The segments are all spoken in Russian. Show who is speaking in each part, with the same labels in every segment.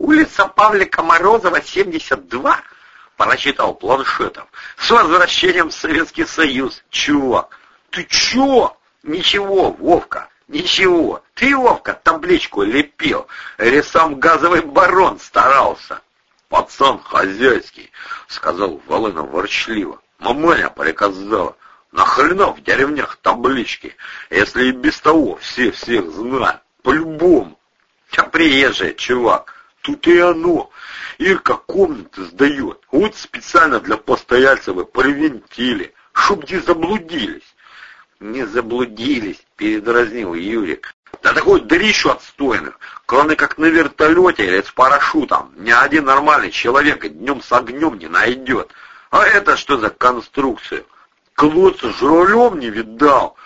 Speaker 1: Улица Павлика Морозова, 72? Прочитал Планшетов. С возвращением в Советский Союз, чувак. Ты чё? Ничего, Вовка, ничего. Ты, Вовка, табличку лепил. Или сам газовый барон старался. Пацан хозяйский, сказал Волынов ворчливо. Маманя приказала. Нахрена в деревнях таблички, если и без того все всех знают? По-любому. А приезжий, чувак, тут и оно. Ирка комнаты сдает. Вот специально для постояльцев и привинтили, чтоб не заблудились. Не заблудились, передразнил Юрик. Да такой дрищу отстойных, кроме как на вертолете или с парашютом, ни один нормальный человек днем с огнем не найдет. А это что за конструкция? Клоца журавлем не видал.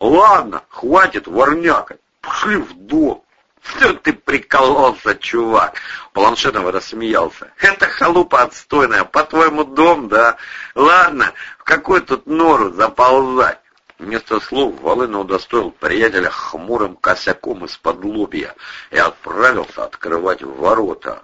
Speaker 1: Ладно, хватит ворнякать. Пошли в дом. Что ты прикололся, чувак? Планшетов рассмеялся. Это халупа отстойная, по-твоему дом, да? Ладно, в какой тут нору заползать? Вместо слов Волына удостоил приятеля хмурым косяком из-под лобья и отправился открывать ворота.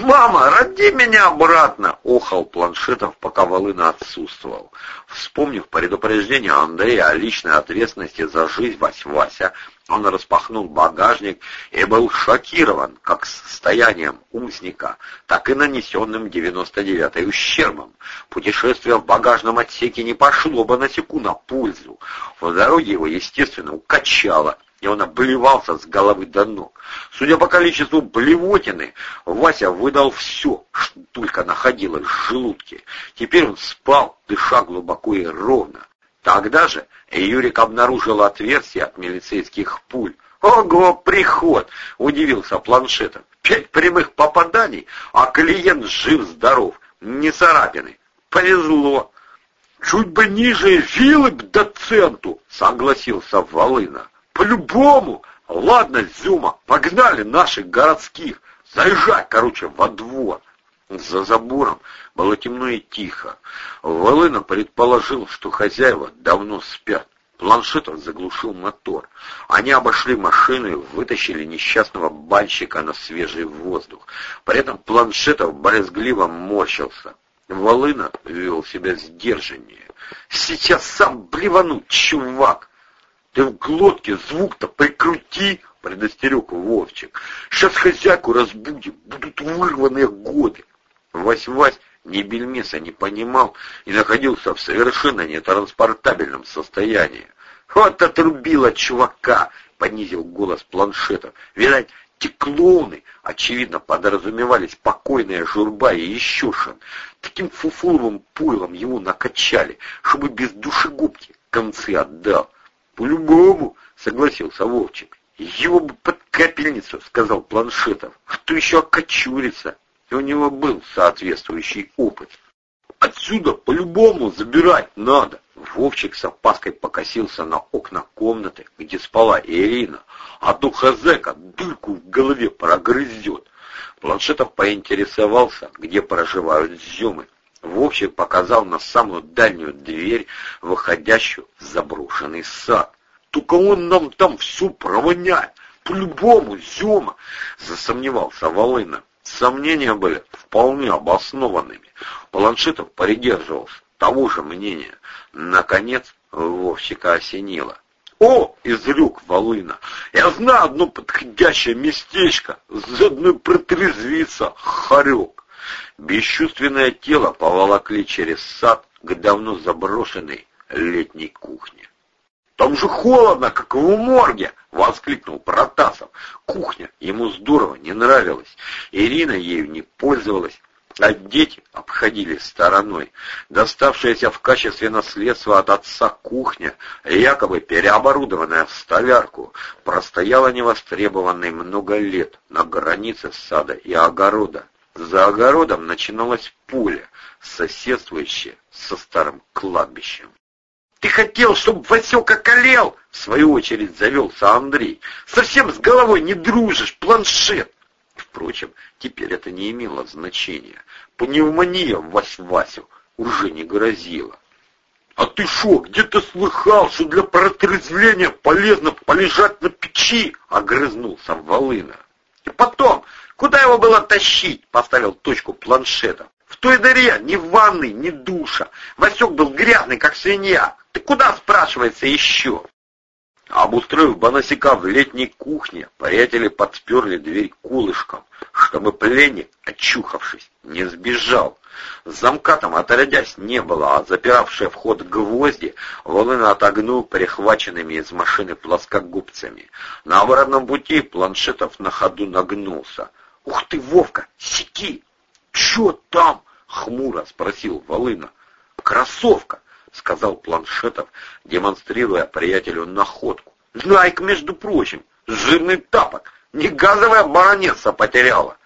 Speaker 1: «Мама, роди меня обратно!» — охал Планшетов, пока Волына отсутствовал. Вспомнив предупреждение Андрея о личной ответственности за жизнь Вась-Вася, он распахнул багажник и был шокирован как состоянием узника, так и нанесенным 99-й ущербом. Путешествие в багажном отсеке не пошло бы на секунду пользу. В дороге его, естественно, укачало, и он обливался с головы до ног. Судя по количеству блевотины, Вася выдал все, что только находилось в желудке. Теперь он спал, дыша глубоко и ровно. Тогда же Юрик обнаружил отверстие от милицейских пуль. «Ого, приход!» — удивился планшетом. «Пять прямых попаданий, а клиент жив-здоров, не царапины. Повезло!» «Чуть бы ниже вилы к доценту!» — согласился Волына. По-любому. Ладно, Зюма, погнали наших городских. Заезжай, короче, во двор. За забором было темно и тихо. Волына предположил, что хозяева давно спят. Планшетов заглушил мотор. Они обошли машину и вытащили несчастного банщика на свежий воздух. При этом Планшетов брезгливо морщился. Волына вел себя сдержаннее. «Сейчас сам блевану, чувак!» Ты в глотке звук-то прикрути, предостерег Вовчик. Сейчас хозяйку разбудим, будут вырванные годы. Вась-Вась ни бельмеса не понимал и находился в совершенно нетранспортабельном состоянии. «Вот отрубила чувака!» — понизил голос планшета. «Видать, те клоуны, очевидно, подразумевались покойная журба и Ещушин. Таким фуфуровым пойлом его накачали, чтобы без душегубки концы отдал. «По-любому», — согласился Вовчик. «Его бы под капельницу», — сказал Планшетов. «Кто еще окочурится?» И у него был соответствующий опыт. «Отсюда по-любому забирать надо!» Вовчик с опаской покосился на окна комнаты, где спала Ирина. «А то хозяйка дырку в голове прогрызет!» Планшетов поинтересовался, где проживают зюмы. Вовчик показал на самую дальнюю дверь, выходящую в заброшенный сад. «Только он нам там всю провоняет! По-любому, Зема!» — засомневался Волына. Сомнения были вполне обоснованными. Планшетов придерживался того же мнения. Наконец, Вовчика осенило. «О!» — изрек Волына. «Я знаю одно подходящее местечко, заодно протрезвиться, хорек». Бесчувственное тело поволокли через сад к давно заброшенной летней кухне. «Там же холодно, как в морге!» — воскликнул Протасов. Кухня ему здорово не нравилась. Ирина ею не пользовалась, а дети обходили стороной. Доставшаяся в качестве наследства от отца кухня, якобы переоборудованная в столярку, простояла невостребованной много лет на границе сада и огорода. За огородом начиналось поле, соседствующее со старым кладбищем. «Ты хотел, чтобы Васек колел? в свою очередь завелся Андрей. «Совсем с головой не дружишь, планшет!» Впрочем, теперь это не имело значения. Пневмония Вась-Васю уже не грозила. «А ты шо, где-то слыхал, что для протрезвления полезно полежать на печи?» — огрызнулся Волына. И потом, куда его было тащить? Поставил точку планшетом. В той дыре ни ванны, ни душа. Васек был грязный, как свинья. Ты куда, спрашивается, еще? Обустроив Бонасика в летней кухне, приятели подсперли дверь кулышком, чтобы пленник, очухавшись, не сбежал. Замка там, отродясь, не было, а запиравшие вход гвозди Волына отогнул перехваченными из машины плоскогубцами. На обратном пути Планшетов на ходу нагнулся. «Ух ты, Вовка, сики!» «Чё там?» — хмуро спросил Волына. «Кроссовка!» — сказал Планшетов, демонстрируя приятелю находку. «Найк, между прочим, жирный тапок, не газовая баронесса потеряла».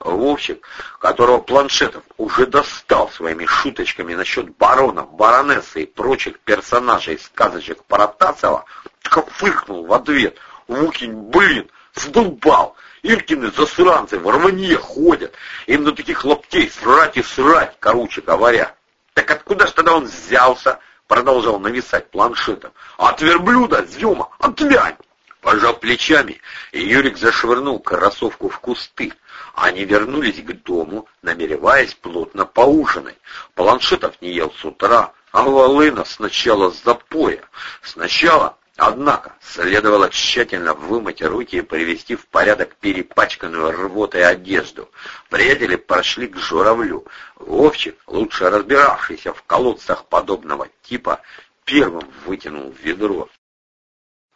Speaker 1: Вовчик, которого Планшетов уже достал своими шуточками насчет барона, баронессы и прочих персонажей сказочек Паратасова, так фыркнул в ответ. «Вукин, блин, сдолбал! Иркины засранцы в рванье ходят, им на таких лаптей срать и срать, короче говоря». Так откуда ж тогда он взялся? Продолжал нависать планшетом. От верблюда, Зюма, отвянь! Пожал плечами, Юрик зашвырнул кроссовку в кусты. Они вернулись к дому, намереваясь плотно поужинать. Планшетов не ел с утра, а Волына сначала с запоя. Сначала Однако следовало тщательно вымыть руки и привести в порядок перепачканную рвотой одежду. Приятели прошли к журавлю. Вовчик, лучше разбиравшийся в колодцах подобного типа, первым вытянул ведро.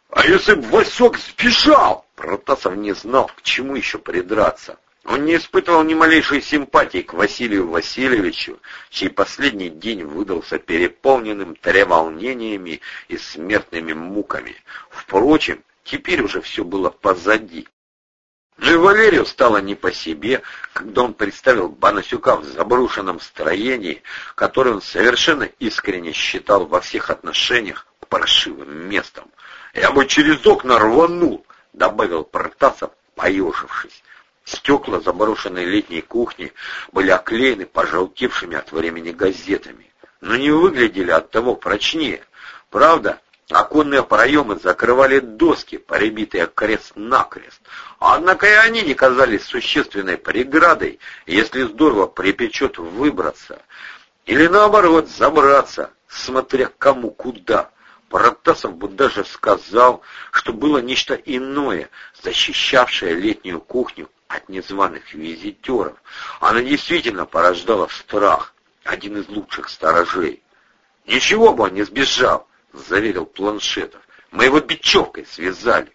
Speaker 1: «А если б Васек сбежал?» Протасов не знал, к чему еще придраться. Он не испытывал ни малейшей симпатии к Василию Васильевичу, чей последний день выдался переполненным треволнениями и смертными муками. Впрочем, теперь уже все было позади. Но и Валерию стало не по себе, когда он представил Банасюка в заброшенном строении, которое он совершенно искренне считал во всех отношениях паршивым местом. «Я бы через окна рванул», — добавил Протасов, поежившись. Стекла заброшенной летней кухни были оклеены пожелтевшими от времени газетами, но не выглядели от того прочнее. Правда, оконные проемы закрывали доски, поребитые крест-накрест, однако и они не казались существенной преградой, если здорово припечет выбраться, или наоборот забраться, смотря кому куда. Протасов бы даже сказал, что было нечто иное, защищавшее летнюю кухню от незваных визитеров. Она действительно порождала страх, один из лучших сторожей. «Ничего бы он не сбежал», — заверил Планшетов. «Мы его бечевкой связали».